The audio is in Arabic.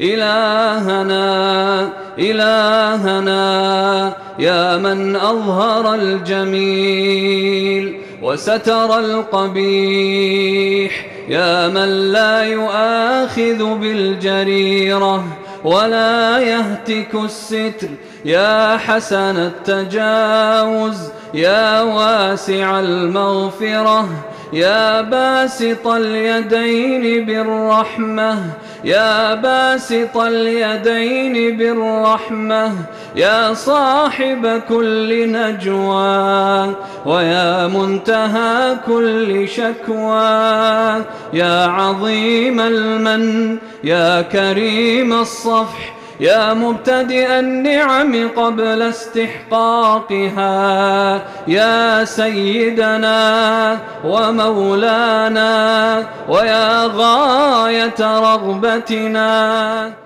إلهنا إلهنا يا من أظهر الجميل وستر القبيح يا من لا يؤاخذ بالجريرة ولا يهتك الستر يا حسن التجاوز يا واسع المغفرة يا باسط اليدين بالرحمة يا باسط اليدين بالرحمة يا صاحب كل نجوى ويا منتهى كل شكوى يا عظيم المن يا كريم الصفح يا مبتدئ النعم قبل استحقاقها يا سيدنا ومولانا ويا غاية رغبتنا.